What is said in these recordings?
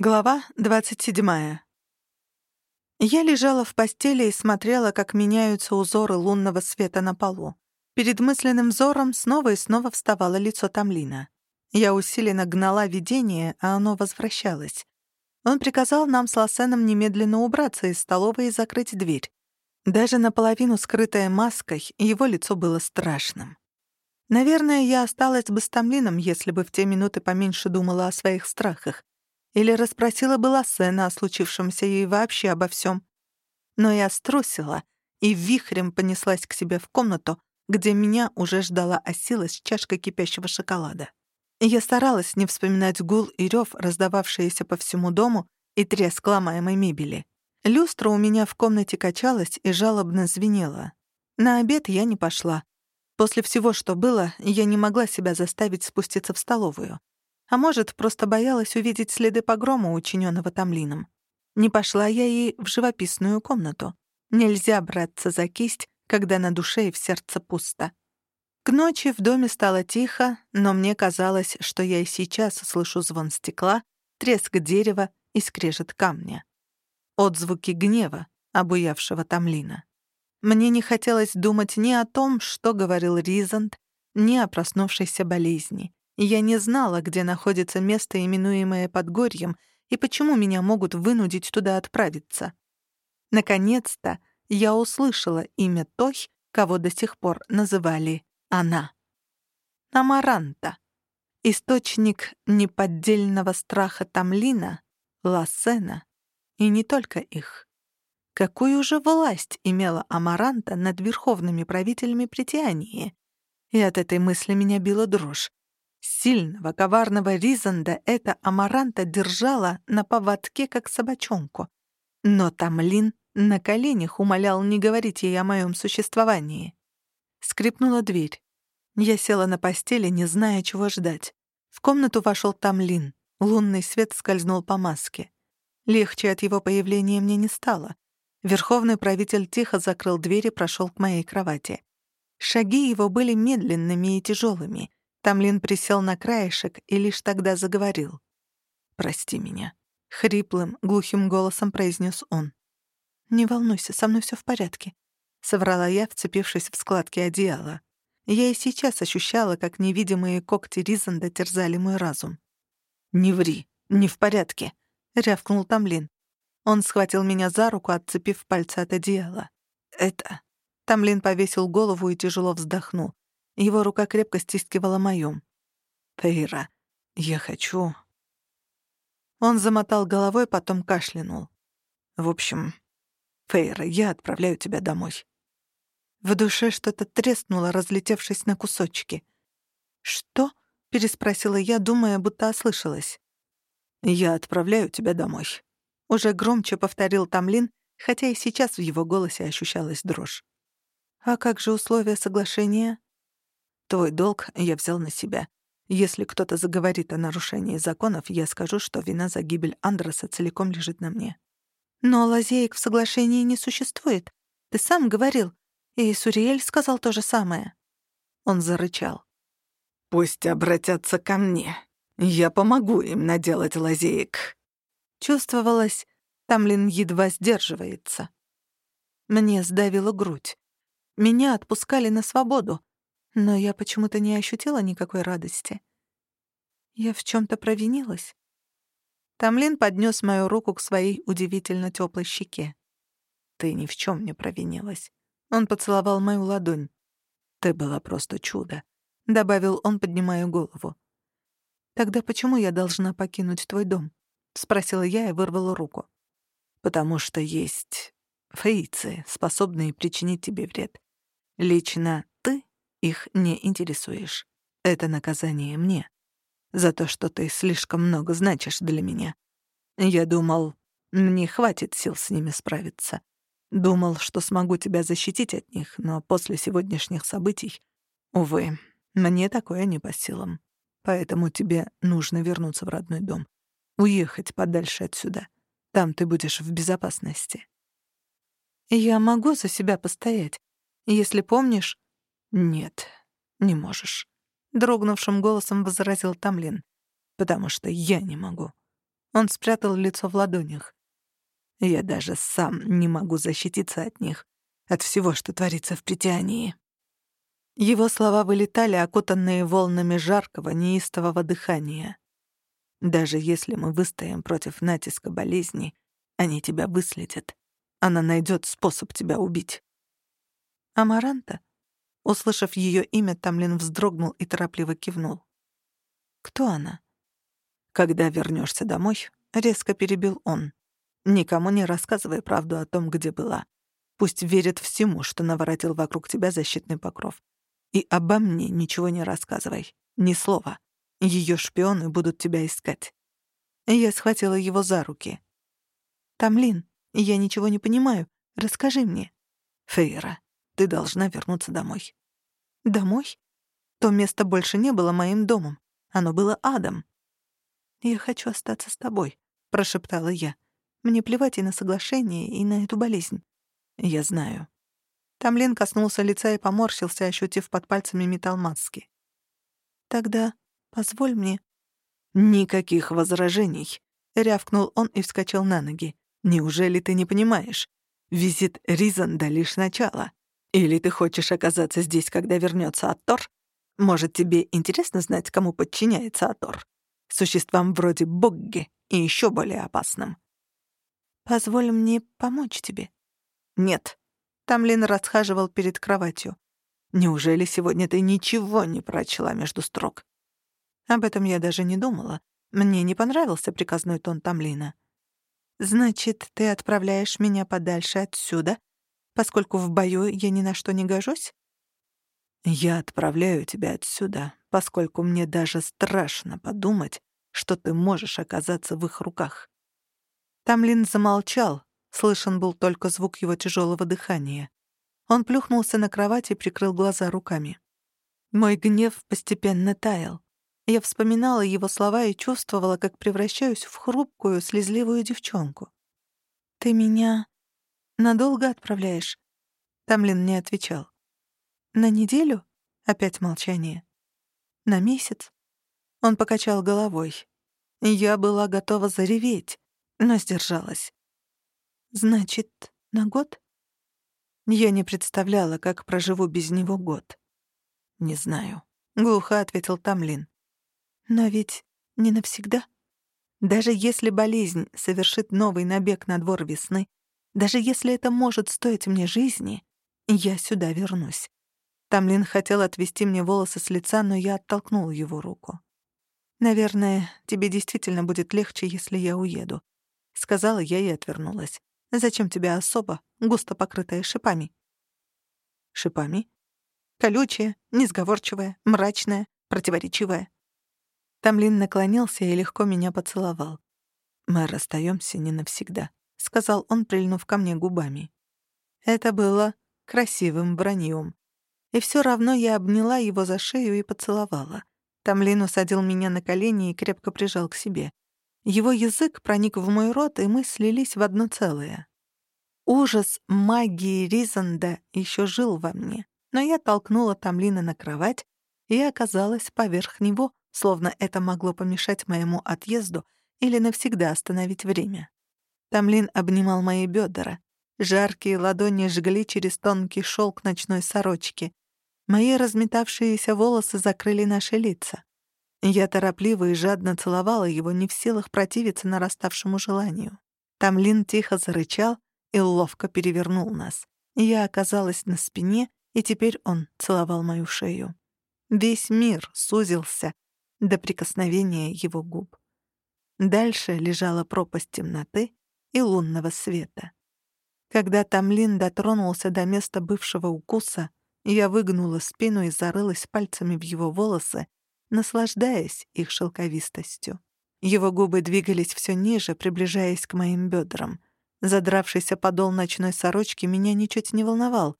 Глава 27. Я лежала в постели и смотрела, как меняются узоры лунного света на полу. Перед мысленным взором снова и снова вставало лицо Тамлина. Я усиленно гнала видение, а оно возвращалось. Он приказал нам с Лосеном немедленно убраться из столовой и закрыть дверь. Даже наполовину скрытая маской, его лицо было страшным. Наверное, я осталась бы с Тамлином, если бы в те минуты поменьше думала о своих страхах. Или расспросила бы Лассена о случившемся и вообще обо всем. Но я струсила и вихрем понеслась к себе в комнату, где меня уже ждала Осила с чашкой кипящего шоколада. Я старалась не вспоминать гул и рёв, раздававшиеся по всему дому, и треск ломаемой мебели. Люстра у меня в комнате качалась и жалобно звенела. На обед я не пошла. После всего, что было, я не могла себя заставить спуститься в столовую. А может, просто боялась увидеть следы погрома, учиненного Тамлином. Не пошла я и в живописную комнату. Нельзя браться за кисть, когда на душе и в сердце пусто. К ночи в доме стало тихо, но мне казалось, что я и сейчас слышу звон стекла, треск дерева и скрежет камня. Отзвуки гнева, обуявшего Тамлина. Мне не хотелось думать ни о том, что говорил Ризант, ни о проснувшейся болезни. Я не знала, где находится место, именуемое Подгорьем, и почему меня могут вынудить туда отправиться. Наконец-то я услышала имя той, кого до сих пор называли она. Амаранта. Источник неподдельного страха Тамлина, Лассена, и не только их. Какую же власть имела Амаранта над верховными правителями Притянии? И от этой мысли меня била дрожь. Сильного, коварного Ризанда эта Амаранта держала на поводке, как собачонку. Но Тамлин на коленях умолял не говорить ей о моем существовании. Скрипнула дверь. Я села на постели, не зная, чего ждать. В комнату вошел Тамлин. Лунный свет скользнул по маске. Легче от его появления мне не стало. Верховный правитель тихо закрыл дверь и прошел к моей кровати. Шаги его были медленными и тяжелыми. Тамлин присел на краешек и лишь тогда заговорил. «Прости меня», — хриплым, глухим голосом произнес он. «Не волнуйся, со мной все в порядке», — соврала я, вцепившись в складки одеяла. Я и сейчас ощущала, как невидимые когти Ризанда терзали мой разум. «Не ври, не в порядке», — рявкнул Тамлин. Он схватил меня за руку, отцепив пальцы от одеяла. «Это...» Тамлин повесил голову и тяжело вздохнул. Его рука крепко стискивала мою. «Тейра, я хочу...» Он замотал головой, потом кашлянул. «В общем, Фейра, я отправляю тебя домой». В душе что-то треснуло, разлетевшись на кусочки. «Что?» — переспросила я, думая, будто ослышалась. «Я отправляю тебя домой». Уже громче повторил Тамлин, хотя и сейчас в его голосе ощущалась дрожь. «А как же условия соглашения?» Твой долг я взял на себя. Если кто-то заговорит о нарушении законов, я скажу, что вина за гибель Андреса целиком лежит на мне. Но лазеек в соглашении не существует. Ты сам говорил. И Суриэль сказал то же самое. Он зарычал. «Пусть обратятся ко мне. Я помогу им наделать лазеек». Чувствовалось, Тамлин едва сдерживается. Мне сдавила грудь. Меня отпускали на свободу, но я почему-то не ощутила никакой радости. Я в чем то провинилась. Тамлин поднес мою руку к своей удивительно теплой щеке. «Ты ни в чем не провинилась». Он поцеловал мою ладонь. «Ты была просто чудо», — добавил он, поднимая голову. «Тогда почему я должна покинуть твой дом?» — спросила я и вырвала руку. «Потому что есть фейцы, способные причинить тебе вред. Лично их не интересуешь. Это наказание мне. За то, что ты слишком много значишь для меня. Я думал, мне хватит сил с ними справиться. Думал, что смогу тебя защитить от них, но после сегодняшних событий, увы, мне такое не по силам. Поэтому тебе нужно вернуться в родной дом. Уехать подальше отсюда. Там ты будешь в безопасности. Я могу за себя постоять. Если помнишь, «Нет, не можешь», — дрогнувшим голосом возразил Тамлин. «Потому что я не могу. Он спрятал лицо в ладонях. «Я даже сам не могу защититься от них, от всего, что творится в притянии». Его слова вылетали, окутанные волнами жаркого, неистового дыхания. «Даже если мы выстоим против натиска болезни, они тебя выследят. Она найдет способ тебя убить». «Амаранта?» Услышав ее имя, Тамлин вздрогнул и торопливо кивнул. «Кто она?» «Когда вернешься домой», — резко перебил он. «Никому не рассказывай правду о том, где была. Пусть верит всему, что наворотил вокруг тебя защитный покров. И обо мне ничего не рассказывай. Ни слова. Ее шпионы будут тебя искать». Я схватила его за руки. «Тамлин, я ничего не понимаю. Расскажи мне». «Фейра, ты должна вернуться домой». «Домой?» То место больше не было моим домом. Оно было адом. «Я хочу остаться с тобой», — прошептала я. «Мне плевать и на соглашение, и на эту болезнь». «Я знаю». Тамлин коснулся лица и поморщился, ощутив под пальцами металл маски. «Тогда позволь мне...» «Никаких возражений», — рявкнул он и вскочил на ноги. «Неужели ты не понимаешь? Визит Ризанда — лишь начало. Или ты хочешь оказаться здесь, когда вернется Аттор? Может, тебе интересно знать, кому подчиняется Атор? Существам вроде Богги и еще более опасным. «Позволь мне помочь тебе». «Нет». Тамлин расхаживал перед кроватью. «Неужели сегодня ты ничего не прочла между строк?» Об этом я даже не думала. Мне не понравился приказной тон Тамлина. «Значит, ты отправляешь меня подальше отсюда, поскольку в бою я ни на что не гожусь?» «Я отправляю тебя отсюда, поскольку мне даже страшно подумать, что ты можешь оказаться в их руках». Тамлин замолчал, слышен был только звук его тяжелого дыхания. Он плюхнулся на кровать и прикрыл глаза руками. Мой гнев постепенно таял. Я вспоминала его слова и чувствовала, как превращаюсь в хрупкую, слезливую девчонку. «Ты меня надолго отправляешь?» Тамлин не отвечал. «На неделю?» — опять молчание. «На месяц?» Он покачал головой. Я была готова зареветь, но сдержалась. «Значит, на год?» Я не представляла, как проживу без него год. «Не знаю», — глухо ответил Тамлин. «Но ведь не навсегда. Даже если болезнь совершит новый набег на двор весны, даже если это может стоить мне жизни, я сюда вернусь. Тамлин хотел отвести мне волосы с лица, но я оттолкнул его руку. «Наверное, тебе действительно будет легче, если я уеду», — сказала я и отвернулась. «Зачем тебе особо, густо покрытая шипами?» «Шипами?» «Колючая, несговорчивая, мрачная, противоречивая». Тамлин наклонился и легко меня поцеловал. «Мы расстаемся не навсегда», — сказал он, прильнув ко мне губами. Это было красивым враньем. И все равно я обняла его за шею и поцеловала. Тамлин усадил меня на колени и крепко прижал к себе. Его язык проник в мой рот, и мы слились в одно целое. Ужас магии Ризанда еще жил во мне, но я толкнула Тамлина на кровать и оказалась поверх него, словно это могло помешать моему отъезду или навсегда остановить время. Тамлин обнимал мои бедра. Жаркие ладони жгли через тонкий шелк ночной сорочки. Мои разметавшиеся волосы закрыли наши лица. Я торопливо и жадно целовала его, не в силах противиться нараставшему желанию. Тамлин тихо зарычал и ловко перевернул нас. Я оказалась на спине, и теперь он целовал мою шею. Весь мир сузился до прикосновения его губ. Дальше лежала пропасть темноты и лунного света. Когда Тамлин дотронулся до места бывшего укуса, я выгнула спину и зарылась пальцами в его волосы, наслаждаясь их шелковистостью. Его губы двигались все ниже, приближаясь к моим бедрам. Задравшийся подол ночной сорочки меня ничуть не волновал.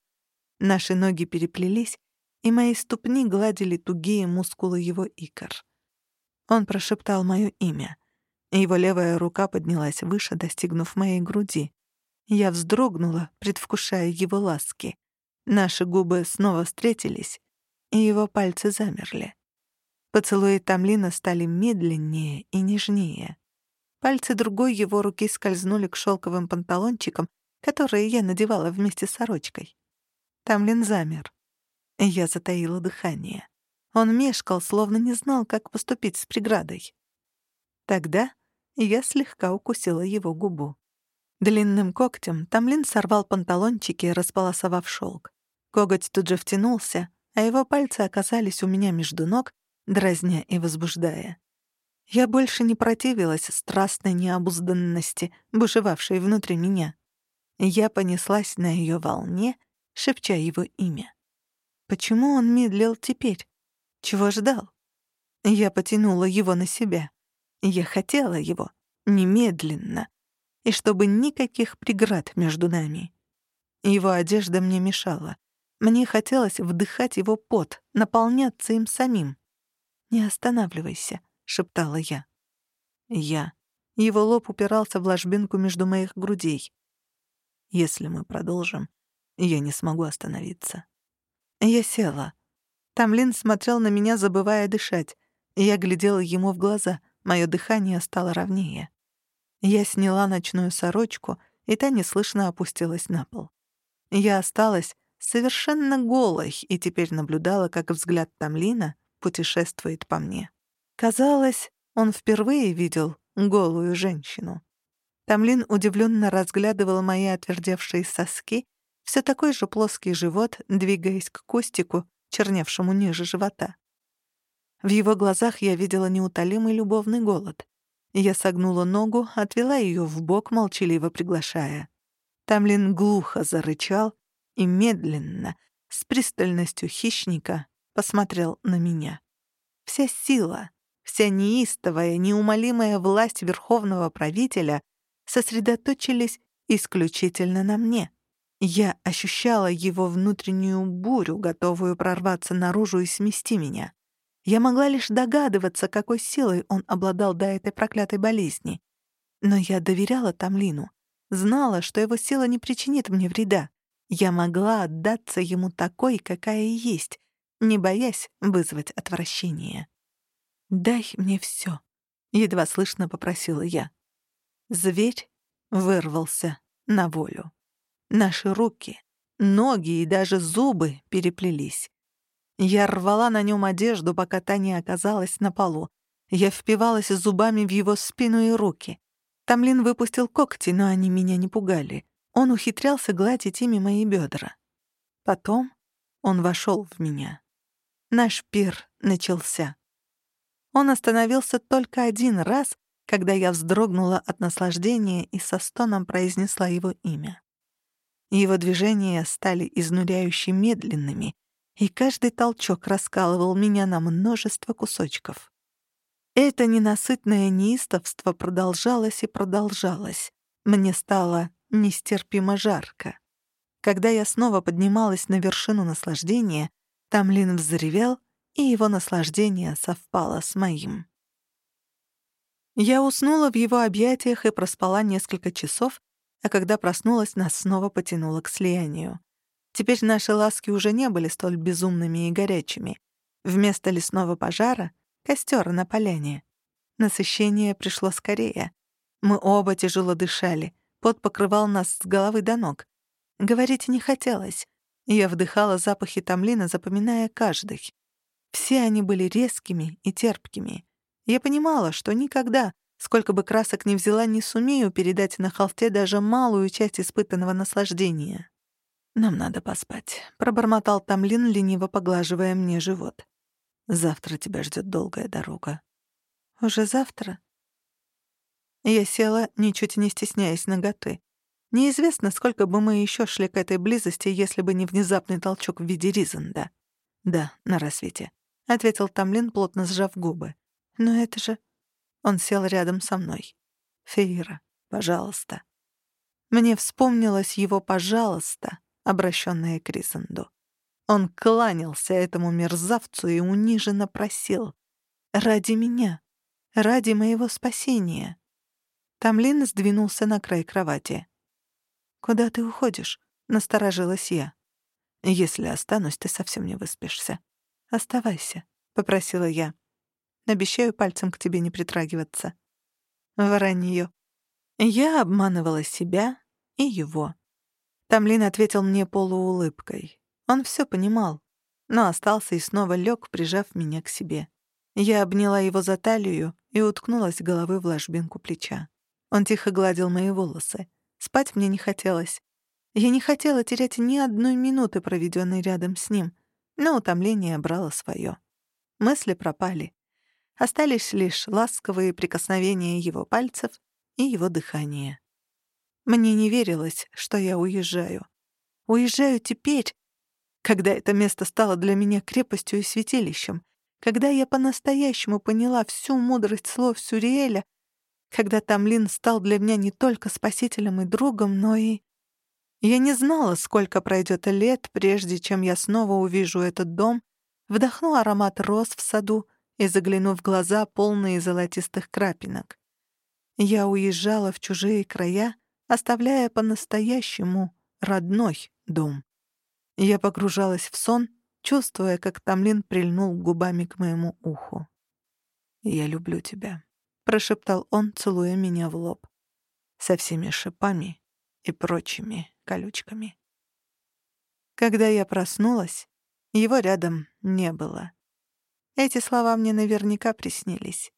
Наши ноги переплелись, и мои ступни гладили тугие мускулы его икр. Он прошептал мое имя. Его левая рука поднялась выше, достигнув моей груди. Я вздрогнула, предвкушая его ласки. Наши губы снова встретились, и его пальцы замерли. Поцелуи Тамлина стали медленнее и нежнее. Пальцы другой его руки скользнули к шелковым панталончикам, которые я надевала вместе с сорочкой. Тамлин замер. Я затаила дыхание. Он мешкал, словно не знал, как поступить с преградой. Тогда я слегка укусила его губу. Длинным когтем Тамлин сорвал панталончики, располосовав шелк. Коготь тут же втянулся, а его пальцы оказались у меня между ног, дразня и возбуждая. Я больше не противилась страстной необузданности, бушевавшей внутри меня. Я понеслась на ее волне, шепча его имя. Почему он медлил теперь? Чего ждал? Я потянула его на себя. Я хотела его, немедленно, и чтобы никаких преград между нами. Его одежда мне мешала. Мне хотелось вдыхать его пот, наполняться им самим. «Не останавливайся», — шептала я. Я. Его лоб упирался в ложбинку между моих грудей. «Если мы продолжим, я не смогу остановиться». Я села. Тамлин смотрел на меня, забывая дышать. Я глядела ему в глаза, мое дыхание стало ровнее. Я сняла ночную сорочку, и та неслышно опустилась на пол. Я осталась совершенно голой и теперь наблюдала, как взгляд Тамлина путешествует по мне. Казалось, он впервые видел голую женщину. Тамлин удивленно разглядывал мои отвердевшие соски, все такой же плоский живот, двигаясь к кустику, черневшему ниже живота. В его глазах я видела неутолимый любовный голод. Я согнула ногу, отвела ее в бок, молчаливо приглашая. Тамлин глухо зарычал и медленно, с пристальностью хищника, посмотрел на меня. Вся сила, вся неистовая, неумолимая власть верховного правителя сосредоточились исключительно на мне. Я ощущала его внутреннюю бурю, готовую прорваться наружу и смести меня. Я могла лишь догадываться, какой силой он обладал до этой проклятой болезни. Но я доверяла Тамлину, знала, что его сила не причинит мне вреда. Я могла отдаться ему такой, какая и есть, не боясь вызвать отвращение. «Дай мне все», — едва слышно попросила я. Зверь вырвался на волю. Наши руки, ноги и даже зубы переплелись. Я рвала на нем одежду, пока та не оказалась на полу. Я впивалась зубами в его спину и руки. Тамлин выпустил когти, но они меня не пугали. Он ухитрялся гладить ими мои бедра. Потом он вошел в меня. Наш пир начался. Он остановился только один раз, когда я вздрогнула от наслаждения и со стоном произнесла его имя. Его движения стали изнуряюще медленными — и каждый толчок раскалывал меня на множество кусочков. Это ненасытное неистовство продолжалось и продолжалось. Мне стало нестерпимо жарко. Когда я снова поднималась на вершину наслаждения, Тамлин взревел, и его наслаждение совпало с моим. Я уснула в его объятиях и проспала несколько часов, а когда проснулась, нас снова потянуло к слиянию. Теперь наши ласки уже не были столь безумными и горячими. Вместо лесного пожара — костер на поляне. Насыщение пришло скорее. Мы оба тяжело дышали. Пот покрывал нас с головы до ног. Говорить не хотелось. Я вдыхала запахи тамлина, запоминая каждый. Все они были резкими и терпкими. Я понимала, что никогда, сколько бы красок ни взяла, не сумею передать на холсте даже малую часть испытанного наслаждения. «Нам надо поспать», — пробормотал Тамлин, лениво поглаживая мне живот. «Завтра тебя ждет долгая дорога». «Уже завтра?» Я села, ничуть не стесняясь ноготы. Неизвестно, сколько бы мы еще шли к этой близости, если бы не внезапный толчок в виде Ризанда. «Да, на рассвете», — ответил Тамлин, плотно сжав губы. «Но это же...» Он сел рядом со мной. «Феира, пожалуйста». Мне вспомнилось его «пожалуйста», обращенное к Рисенду. Он кланялся этому мерзавцу и униженно просил «Ради меня, ради моего спасения». Тамлин сдвинулся на край кровати. «Куда ты уходишь?» — насторожилась я. «Если останусь, ты совсем не выспишься. Оставайся», — попросила я. «Обещаю пальцем к тебе не притрагиваться». Вранье. Я обманывала себя и его. Тамлин ответил мне полуулыбкой. Он все понимал, но остался и снова лег, прижав меня к себе. Я обняла его за талию и уткнулась головой в ложбинку плеча. Он тихо гладил мои волосы. Спать мне не хотелось. Я не хотела терять ни одной минуты, проведенной рядом с ним, но утомление брало свое. Мысли пропали. Остались лишь ласковые прикосновения его пальцев и его дыхание. Мне не верилось, что я уезжаю. Уезжаю теперь, когда это место стало для меня крепостью и святилищем, когда я по-настоящему поняла всю мудрость слов Сюриэля, когда Тамлин стал для меня не только спасителем и другом, но и... Я не знала, сколько пройдет лет, прежде чем я снова увижу этот дом, вдохну аромат роз в саду и загляну в глаза, полные золотистых крапинок. Я уезжала в чужие края, оставляя по-настоящему родной дом. Я погружалась в сон, чувствуя, как Тамлин прильнул губами к моему уху. «Я люблю тебя», — прошептал он, целуя меня в лоб. «Со всеми шипами и прочими колючками». Когда я проснулась, его рядом не было. Эти слова мне наверняка приснились.